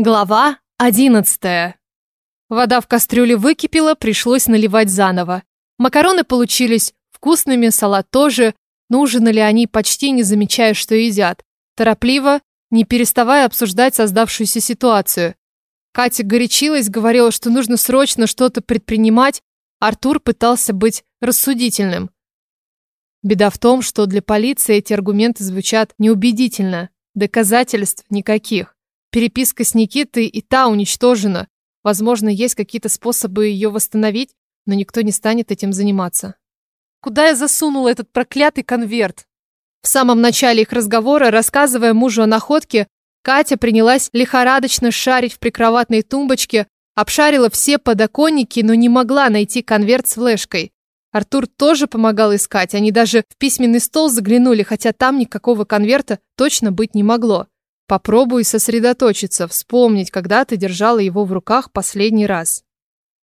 Глава одиннадцатая. Вода в кастрюле выкипела, пришлось наливать заново. Макароны получились вкусными, салат тоже, но ужинали они почти не замечая, что едят. Торопливо, не переставая обсуждать создавшуюся ситуацию. Катя горячилась, говорила, что нужно срочно что-то предпринимать. Артур пытался быть рассудительным. Беда в том, что для полиции эти аргументы звучат неубедительно. Доказательств никаких. Переписка с Никитой и та уничтожена. Возможно, есть какие-то способы ее восстановить, но никто не станет этим заниматься. Куда я засунула этот проклятый конверт? В самом начале их разговора, рассказывая мужу о находке, Катя принялась лихорадочно шарить в прикроватной тумбочке, обшарила все подоконники, но не могла найти конверт с флешкой. Артур тоже помогал искать, они даже в письменный стол заглянули, хотя там никакого конверта точно быть не могло. Попробуй сосредоточиться, вспомнить, когда ты держала его в руках последний раз.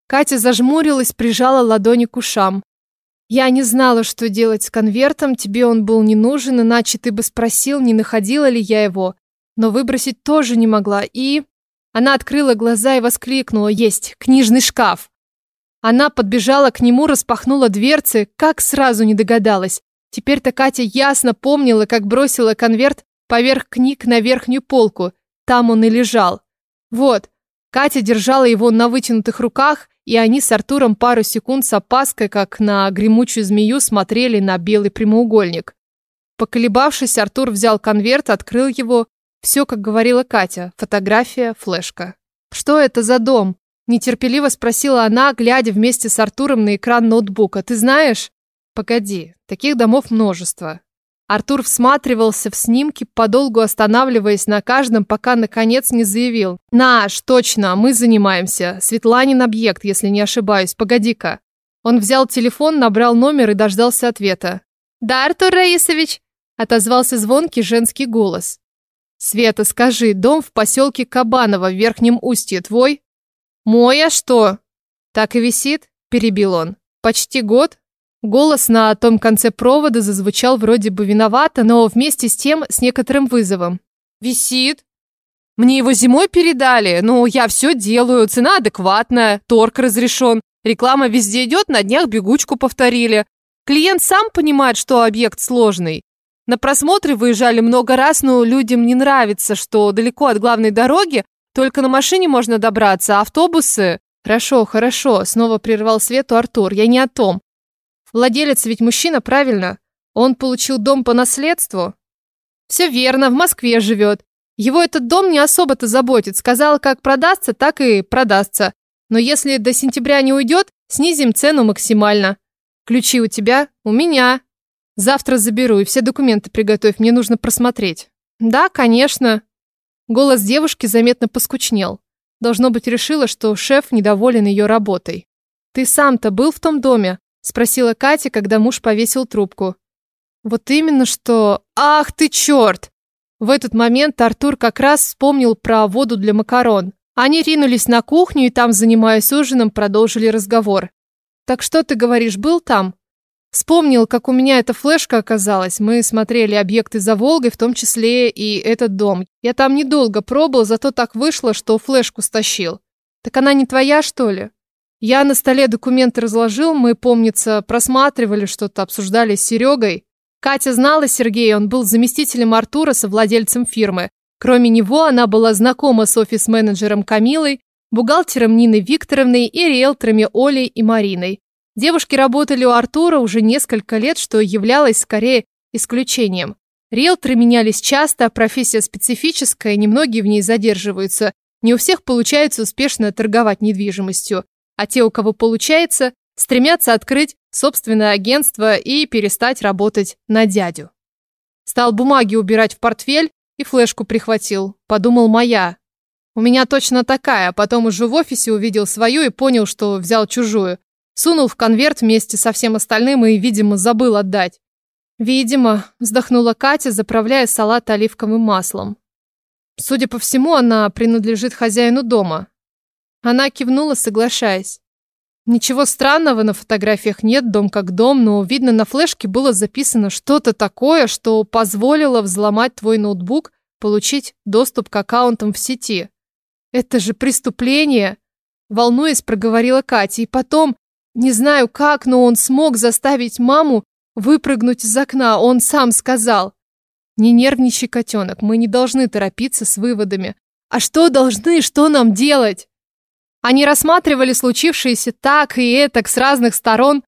Катя зажмурилась, прижала ладони к ушам. Я не знала, что делать с конвертом, тебе он был не нужен, иначе ты бы спросил, не находила ли я его. Но выбросить тоже не могла, и... Она открыла глаза и воскликнула «Есть! Книжный шкаф!» Она подбежала к нему, распахнула дверцы, как сразу не догадалась. Теперь-то Катя ясно помнила, как бросила конверт поверх книг на верхнюю полку. Там он и лежал. Вот, Катя держала его на вытянутых руках, и они с Артуром пару секунд с опаской, как на гремучую змею, смотрели на белый прямоугольник. Поколебавшись, Артур взял конверт, открыл его. Все, как говорила Катя, фотография, флешка. «Что это за дом?» Нетерпеливо спросила она, глядя вместе с Артуром на экран ноутбука. «Ты знаешь?» «Погоди, таких домов множество. Артур всматривался в снимки, подолгу останавливаясь на каждом, пока наконец не заявил. «Наш, точно, мы занимаемся. Светланин объект, если не ошибаюсь. Погоди-ка». Он взял телефон, набрал номер и дождался ответа. «Да, Артур Раисович», — отозвался звонкий женский голос. «Света, скажи, дом в поселке Кабаново в Верхнем Устье твой?» «Мой, а что?» «Так и висит?» – перебил он. «Почти год?» Голос на том конце провода зазвучал вроде бы виновато, но вместе с тем с некоторым вызовом. «Висит. Мне его зимой передали, ну, я все делаю, цена адекватная, торг разрешен, реклама везде идет, на днях бегучку повторили. Клиент сам понимает, что объект сложный. На просмотры выезжали много раз, но людям не нравится, что далеко от главной дороги, только на машине можно добраться, а автобусы... Хорошо, хорошо, снова прервал Свету Артур, я не о том. Владелец ведь мужчина, правильно? Он получил дом по наследству? Все верно, в Москве живет. Его этот дом не особо-то заботит. Сказал, как продастся, так и продастся. Но если до сентября не уйдет, снизим цену максимально. Ключи у тебя? У меня. Завтра заберу и все документы приготовь, мне нужно просмотреть. Да, конечно. Голос девушки заметно поскучнел. Должно быть, решила, что шеф недоволен ее работой. Ты сам-то был в том доме? Спросила Катя, когда муж повесил трубку. Вот именно что... Ах ты черт! В этот момент Артур как раз вспомнил про воду для макарон. Они ринулись на кухню и там, занимаясь ужином, продолжили разговор. «Так что ты говоришь, был там?» Вспомнил, как у меня эта флешка оказалась. Мы смотрели объекты за Волгой, в том числе и этот дом. Я там недолго пробыл, зато так вышло, что флешку стащил. Так она не твоя, что ли? Я на столе документы разложил, мы, помнится, просматривали что-то, обсуждали с Серегой. Катя знала Сергея, он был заместителем Артура, совладельцем фирмы. Кроме него, она была знакома с офис-менеджером Камилой, бухгалтером Ниной Викторовной и риэлторами Олей и Мариной. Девушки работали у Артура уже несколько лет, что являлось скорее исключением. Риэлторы менялись часто, профессия специфическая, немногие в ней задерживаются. Не у всех получается успешно торговать недвижимостью а те, у кого получается, стремятся открыть собственное агентство и перестать работать на дядю. Стал бумаги убирать в портфель и флешку прихватил. Подумал, моя. У меня точно такая, потом уже в офисе увидел свою и понял, что взял чужую. Сунул в конверт вместе со всем остальным и, видимо, забыл отдать. Видимо, вздохнула Катя, заправляя салат оливковым маслом. Судя по всему, она принадлежит хозяину дома. Она кивнула, соглашаясь. Ничего странного на фотографиях нет, дом как дом, но видно на флешке было записано что-то такое, что позволило взломать твой ноутбук, получить доступ к аккаунтам в сети. Это же преступление!» Волнуясь, проговорила Катя. И потом, не знаю как, но он смог заставить маму выпрыгнуть из окна. Он сам сказал. «Не нервничай, котенок, мы не должны торопиться с выводами. А что должны, что нам делать?» Они рассматривали случившееся так и этак с разных сторон,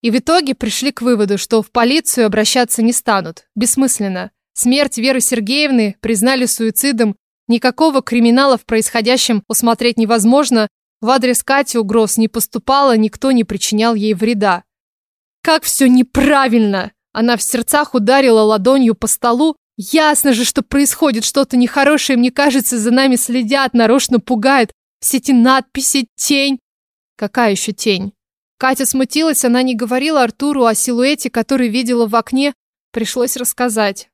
и в итоге пришли к выводу, что в полицию обращаться не станут. Бессмысленно. Смерть Веры Сергеевны признали суицидом, никакого криминала в происходящем усмотреть невозможно, в адрес Кати угроз не поступало, никто не причинял ей вреда. Как все неправильно! Она в сердцах ударила ладонью по столу. Ясно же, что происходит что-то нехорошее, мне кажется, за нами следят, нарочно пугают. Все эти надписи, тень. Какая еще тень? Катя смутилась, она не говорила Артуру о силуэте, который видела в окне, пришлось рассказать.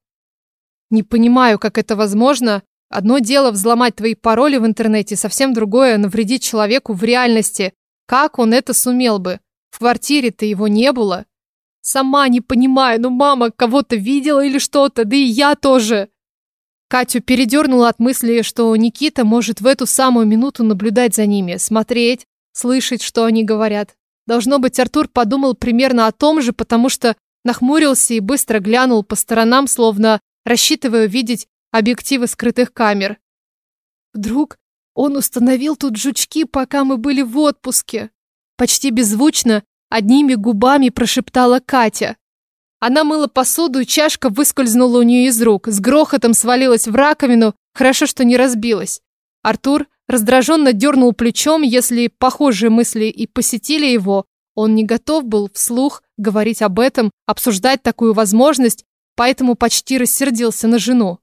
Не понимаю, как это возможно. Одно дело взломать твои пароли в интернете, совсем другое навредить человеку в реальности. Как он это сумел бы? В квартире-то его не было. Сама не понимаю, ну мама кого-то видела или что-то, да и я тоже. Катю передернула от мысли, что Никита может в эту самую минуту наблюдать за ними, смотреть, слышать, что они говорят. Должно быть, Артур подумал примерно о том же, потому что нахмурился и быстро глянул по сторонам, словно рассчитывая видеть объективы скрытых камер. Вдруг он установил тут жучки, пока мы были в отпуске. Почти беззвучно, одними губами прошептала Катя. Она мыла посуду, и чашка выскользнула у нее из рук, с грохотом свалилась в раковину, хорошо, что не разбилась. Артур раздраженно дернул плечом, если похожие мысли и посетили его, он не готов был вслух говорить об этом, обсуждать такую возможность, поэтому почти рассердился на жену.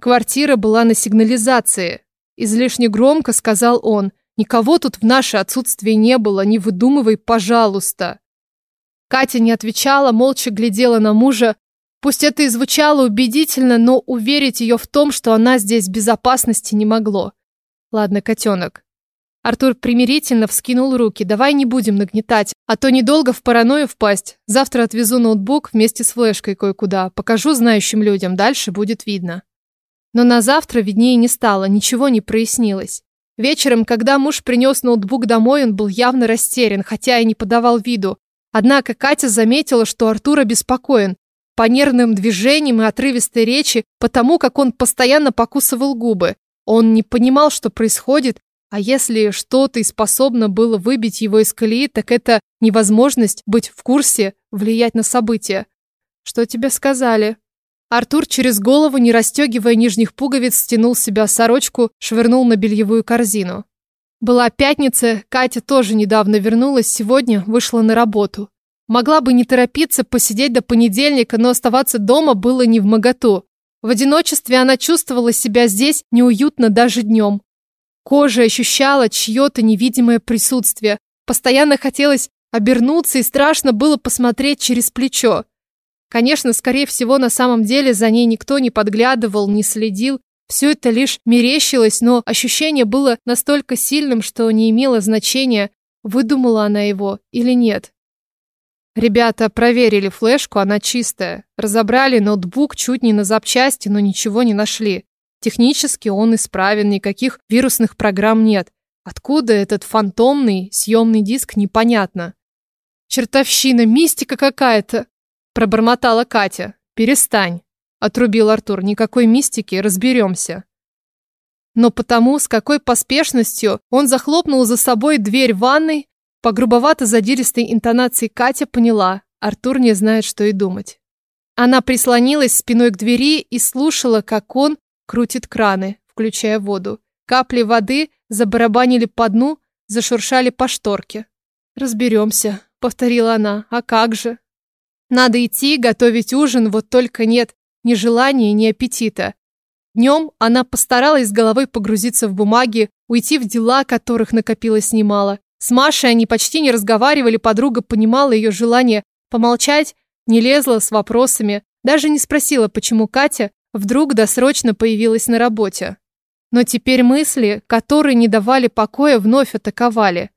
Квартира была на сигнализации. Излишне громко сказал он. Никого тут в наше отсутствие не было, не выдумывай, пожалуйста. Катя не отвечала, молча глядела на мужа. Пусть это и звучало убедительно, но уверить ее в том, что она здесь в безопасности не могло. Ладно, котенок. Артур примирительно вскинул руки. Давай не будем нагнетать, а то недолго в паранойю впасть. Завтра отвезу ноутбук вместе с флешкой кое-куда. Покажу знающим людям, дальше будет видно. Но на завтра виднее не стало, ничего не прояснилось. Вечером, когда муж принес ноутбук домой, он был явно растерян, хотя и не подавал виду. Однако Катя заметила, что Артур обеспокоен. По нервным движениям и отрывистой речи, потому как он постоянно покусывал губы. Он не понимал, что происходит, а если что-то и способно было выбить его из колеи, так это невозможность быть в курсе, влиять на события. Что тебе сказали? Артур через голову, не расстегивая нижних пуговиц, стянул с себя сорочку, швырнул на бельевую корзину. Была пятница, Катя тоже недавно вернулась, сегодня вышла на работу. Могла бы не торопиться, посидеть до понедельника, но оставаться дома было не в моготу. В одиночестве она чувствовала себя здесь неуютно даже днем. Кожа ощущала чье-то невидимое присутствие. Постоянно хотелось обернуться и страшно было посмотреть через плечо. Конечно, скорее всего, на самом деле за ней никто не подглядывал, не следил. Все это лишь мерещилось, но ощущение было настолько сильным, что не имело значения, выдумала она его или нет. Ребята проверили флешку, она чистая. Разобрали ноутбук чуть не на запчасти, но ничего не нашли. Технически он исправен, никаких вирусных программ нет. Откуда этот фантомный съемный диск, непонятно. Чертовщина, мистика какая-то, пробормотала Катя. Перестань, отрубил Артур. Никакой мистики, разберемся. Но потому, с какой поспешностью он захлопнул за собой дверь ванной, по грубовато-задиристой интонации Катя поняла, Артур не знает, что и думать. Она прислонилась спиной к двери и слушала, как он крутит краны, включая воду. Капли воды забарабанили по дну, зашуршали по шторке. «Разберемся», — повторила она. «А как же?» «Надо идти, готовить ужин, вот только нет ни желания, ни аппетита». Днем она постаралась с головой погрузиться в бумаги, уйти в дела, которых накопилось немало. С Машей они почти не разговаривали, подруга понимала ее желание помолчать, не лезла с вопросами, даже не спросила, почему Катя вдруг досрочно появилась на работе. Но теперь мысли, которые не давали покоя, вновь атаковали.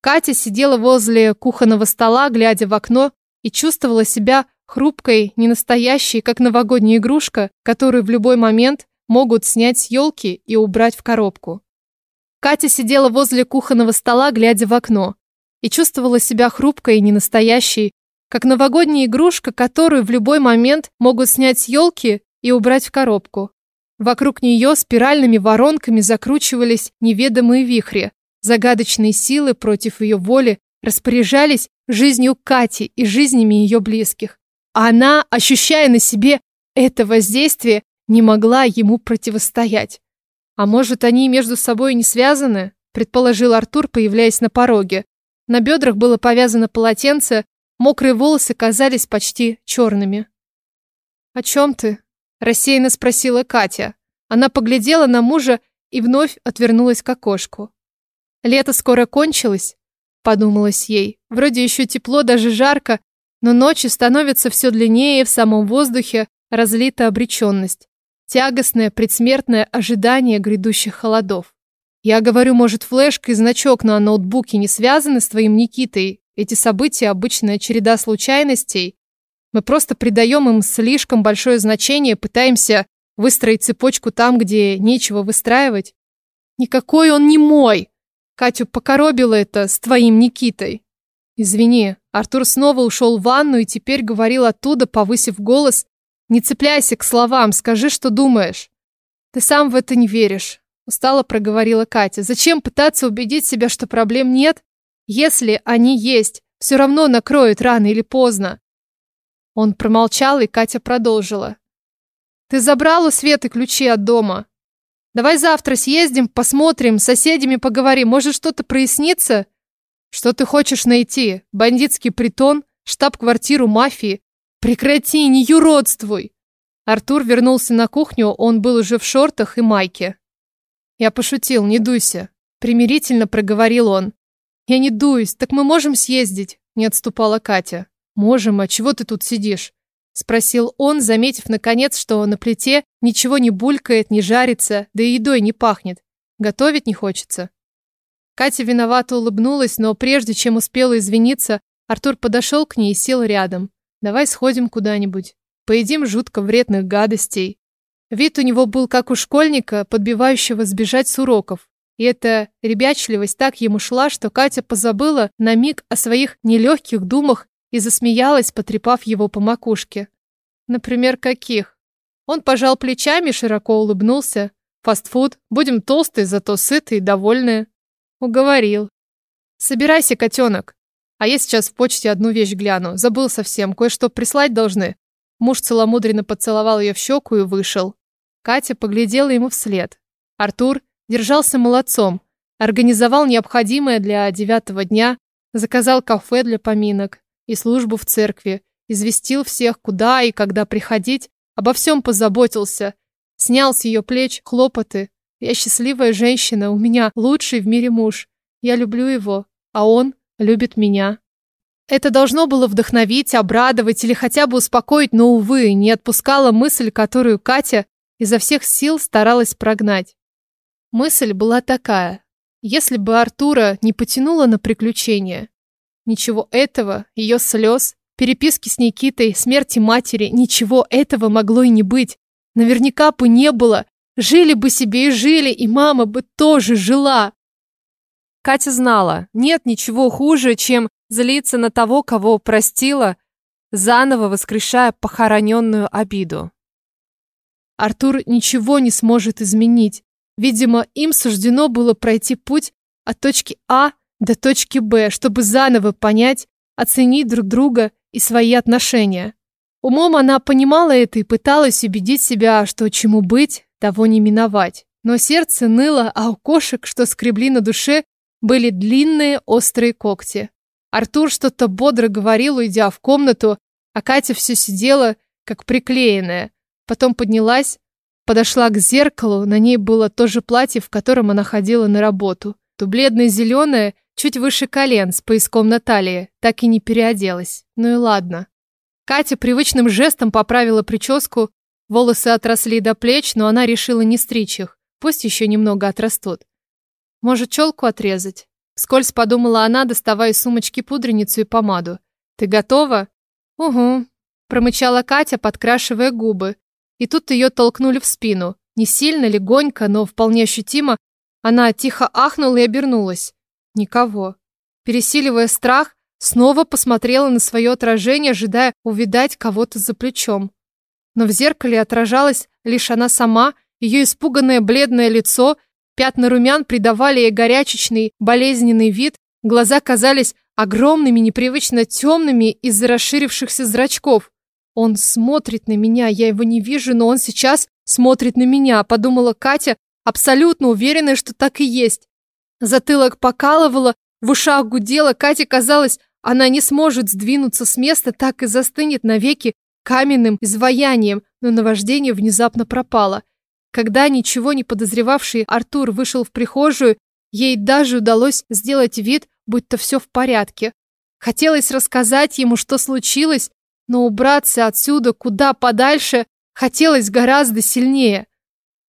Катя сидела возле кухонного стола, глядя в окно, и чувствовала себя хрупкой, ненастоящей, как новогодняя игрушка, которую в любой момент могут снять с елки и убрать в коробку. Катя сидела возле кухонного стола, глядя в окно, и чувствовала себя хрупкой и ненастоящей, как новогодняя игрушка, которую в любой момент могут снять с елки и убрать в коробку. Вокруг нее спиральными воронками закручивались неведомые вихри. Загадочные силы против ее воли распоряжались жизнью Кати и жизнями ее близких. Она, ощущая на себе это воздействие, не могла ему противостоять. А может, они между собой не связаны? Предположил Артур, появляясь на пороге. На бедрах было повязано полотенце, мокрые волосы казались почти черными. «О чем ты?» – рассеянно спросила Катя. Она поглядела на мужа и вновь отвернулась к окошку. «Лето скоро кончилось», – подумалось ей. «Вроде еще тепло, даже жарко, но ночи становятся все длиннее, в самом воздухе разлита обреченность тягостное предсмертное ожидание грядущих холодов. Я говорю, может, флешка и значок на ноутбуке не связаны с твоим Никитой? Эти события – обычная череда случайностей. Мы просто придаем им слишком большое значение, пытаемся выстроить цепочку там, где нечего выстраивать. Никакой он не мой! Катю покоробило это с твоим Никитой. Извини, Артур снова ушел в ванну и теперь говорил оттуда, повысив голос, не цепляйся к словам, скажи, что думаешь. Ты сам в это не веришь, устало проговорила Катя. Зачем пытаться убедить себя, что проблем нет, если они есть? Все равно накроют рано или поздно. Он промолчал, и Катя продолжила. Ты забрал у Светы ключи от дома. Давай завтра съездим, посмотрим, с соседями поговорим. Может, что-то прояснится? Что ты хочешь найти? Бандитский притон? Штаб-квартиру мафии? Прекрати, не юродствуй! Артур вернулся на кухню, он был уже в шортах и майке. Я пошутил, не дуйся. Примирительно проговорил он. Я не дуюсь, так мы можем съездить? Не отступала Катя. Можем, а чего ты тут сидишь? Спросил он, заметив наконец, что на плите ничего не булькает, не жарится, да и едой не пахнет. Готовить не хочется. Катя виновато улыбнулась, но прежде чем успела извиниться, Артур подошел к ней и сел рядом. Давай сходим куда-нибудь. Поедим жутко вредных гадостей. Вид у него был как у школьника, подбивающего сбежать с уроков. И эта ребячливость так ему шла, что Катя позабыла на миг о своих нелегких думах и засмеялась, потрепав его по макушке. Например, каких? Он пожал плечами, широко улыбнулся. Фастфуд. Будем толстые, зато сытые и довольные. Уговорил. Собирайся, котенок. А я сейчас в почте одну вещь гляну. Забыл совсем, кое-что прислать должны. Муж целомудренно поцеловал ее в щеку и вышел. Катя поглядела ему вслед. Артур держался молодцом. Организовал необходимое для девятого дня, заказал кафе для поминок и службу в церкви, известил всех, куда и когда приходить, обо всем позаботился, снял с ее плеч хлопоты. Я счастливая женщина, у меня лучший в мире муж. Я люблю его, а он любит меня. Это должно было вдохновить, обрадовать или хотя бы успокоить, но, увы, не отпускала мысль, которую Катя изо всех сил старалась прогнать. Мысль была такая. Если бы Артура не потянуло на приключения, ничего этого, ее слез, переписки с Никитой, смерти матери, ничего этого могло и не быть. Наверняка бы не было. Жили бы себе и жили, и мама бы тоже жила. Катя знала, нет ничего хуже, чем злиться на того, кого простила, заново воскрешая похороненную обиду. Артур ничего не сможет изменить. Видимо, им суждено было пройти путь от точки А до точки Б, чтобы заново понять, оценить друг друга и свои отношения. Умом она понимала это и пыталась убедить себя, что чему быть, того не миновать. Но сердце ныло, а у кошек, что скребли на душе, были длинные острые когти. Артур что-то бодро говорил, уйдя в комнату, а Катя все сидела, как приклеенная. Потом поднялась, подошла к зеркалу, на ней было то же платье, в котором она ходила на работу. То бледное-зеленое, чуть выше колен, с пояском на талии, так и не переоделась. Ну и ладно. Катя привычным жестом поправила прическу, волосы отросли до плеч, но она решила не стричь их, пусть еще немного отрастут. Может, челку отрезать? Скользь подумала она, доставая из сумочки пудреницу и помаду. Ты готова? Угу. Промычала Катя, подкрашивая губы. И тут ее толкнули в спину. Не сильно, легонько, но вполне ощутимо. Она тихо ахнула и обернулась. Никого. Пересиливая страх, снова посмотрела на свое отражение, ожидая увидать кого-то за плечом. Но в зеркале отражалась лишь она сама, ее испуганное бледное лицо, пятна румян придавали ей горячечный, болезненный вид, глаза казались огромными, непривычно темными из-за расширившихся зрачков. Он смотрит на меня, я его не вижу, но он сейчас смотрит на меня, подумала Катя, абсолютно уверенная, что так и есть. Затылок покалывало, в ушах гудело, Кате казалось, она не сможет сдвинуться с места, так и застынет навеки каменным изваянием, но наваждение внезапно пропало. Когда ничего не подозревавший Артур вышел в прихожую, ей даже удалось сделать вид, будто все в порядке. Хотелось рассказать ему, что случилось, но убраться отсюда куда подальше хотелось гораздо сильнее.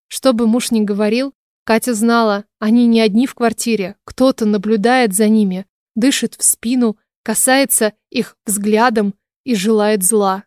Что бы муж ни говорил, Катя знала, они не одни в квартире, кто-то наблюдает за ними, дышит в спину, касается их взглядом и желает зла.